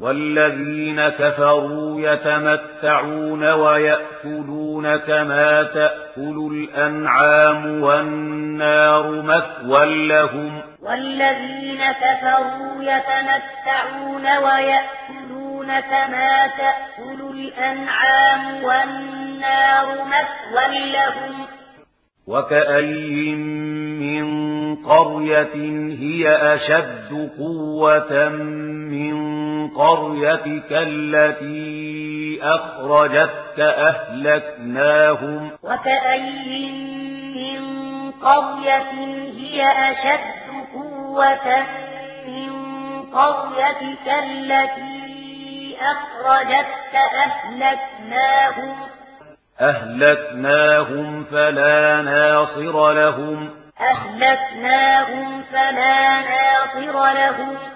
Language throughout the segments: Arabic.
والذين كفروا يتمتعون ويأكلون كما تأكل الأنعام والنار مثوى لهم. والذين كفروا يتمتعون ويأكلون كما تأكل الأنعام والنار مثوى لهم. وكأي من قرية هي أشد قوة من قريتك التي أخرجتك أهلكناهم. وكأي من قرية هي أشد قوة من قريتك التي أخرجتك أهلكناهم. أهلكناهم فلا ناصر لهم. أهلكناهم فلا ناصر لهم.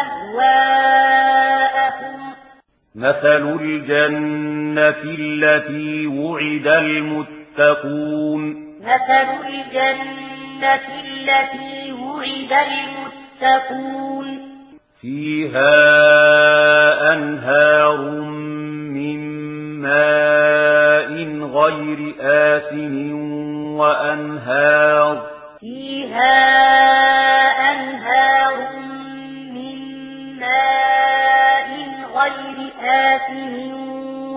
أهواءكم مثل الجنة التي وعد المتقون مثل الجنة التي وعد المتقون فيها أنهار من ماء غير آسن وأنهار فيها أنهار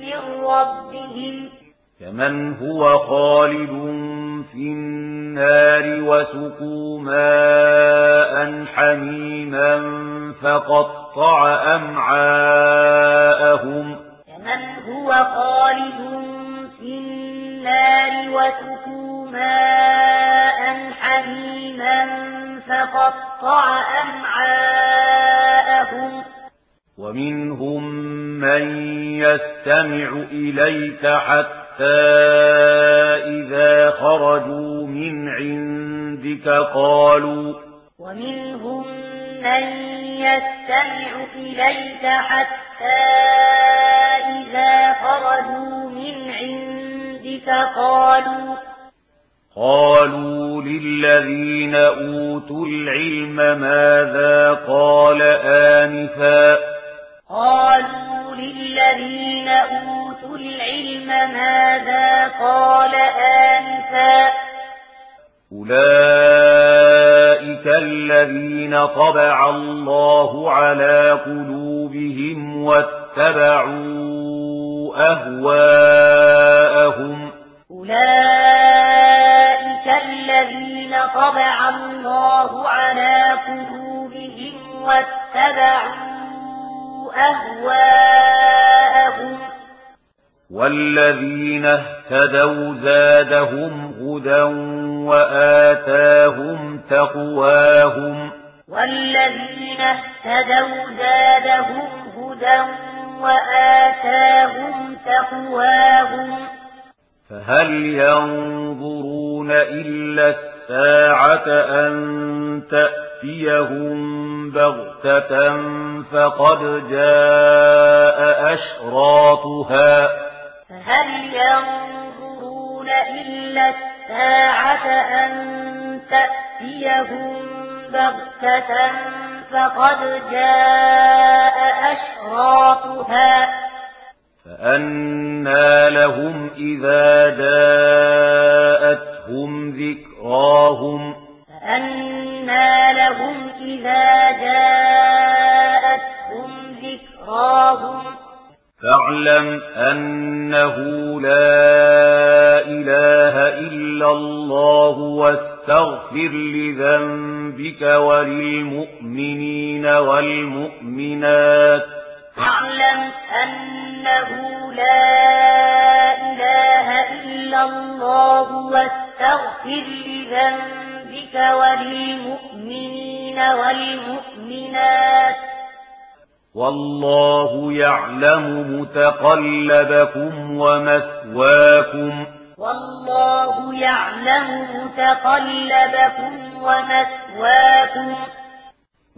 من ربهم كمن هو خالد في النار وسقوا ماء حميما فقطع أمعاءهم كمن هو خالد في النار وسقوا ماء حميما فقطع أمعاءهم ومنهم مَن يَسْتَمِعُ إِلَيْكَ حَتَّى إِذَا خَرَجُوا مِنْ عِندِكَ قَالُوا وَمِنْهُمْ مَن يَسْتَمِعُ إِلَيْكَ حَتَّى إِذَا خَرَجُوا مِنْ عِندِكَ قَالُوا قالوا للذين أوتوا العلم ماذا قال آنفا قالوا للذين أوتوا العلم ماذا قال آنفا أولئك الذين طبع الله على قلوبهم واتبعوا أهواءهم. أولئك الذين طبع الله على قلوبهم واتبعوا أهواءهم. والذين اهتدوا زادهم هدى وآتاهم تقواهم. والذين اهتدوا زادهم هدى وآتاهم تقواهم. فهل ينظرون إلا الساعة أن تأتيهم بغتة فقد جاء أشراطها. فهل ينظرون إلا الساعة أن تأتيهم بغتة فقد جاء أشراطها؟ فأنا لهم إذا جاءتهم ذكراهم. فأنا لهم إذا جاءتهم الله فاعلم أنه لا إله إلا الله واستغفر لذنبك وللمؤمنين والمؤمنات فاعلم أنه لا إله إلا الله واستغفر لذنبك وللمؤمنين والمؤمنات والله يعلم متقلبكم ومثواكم. والله يعلم متقلبكم ومثواكم.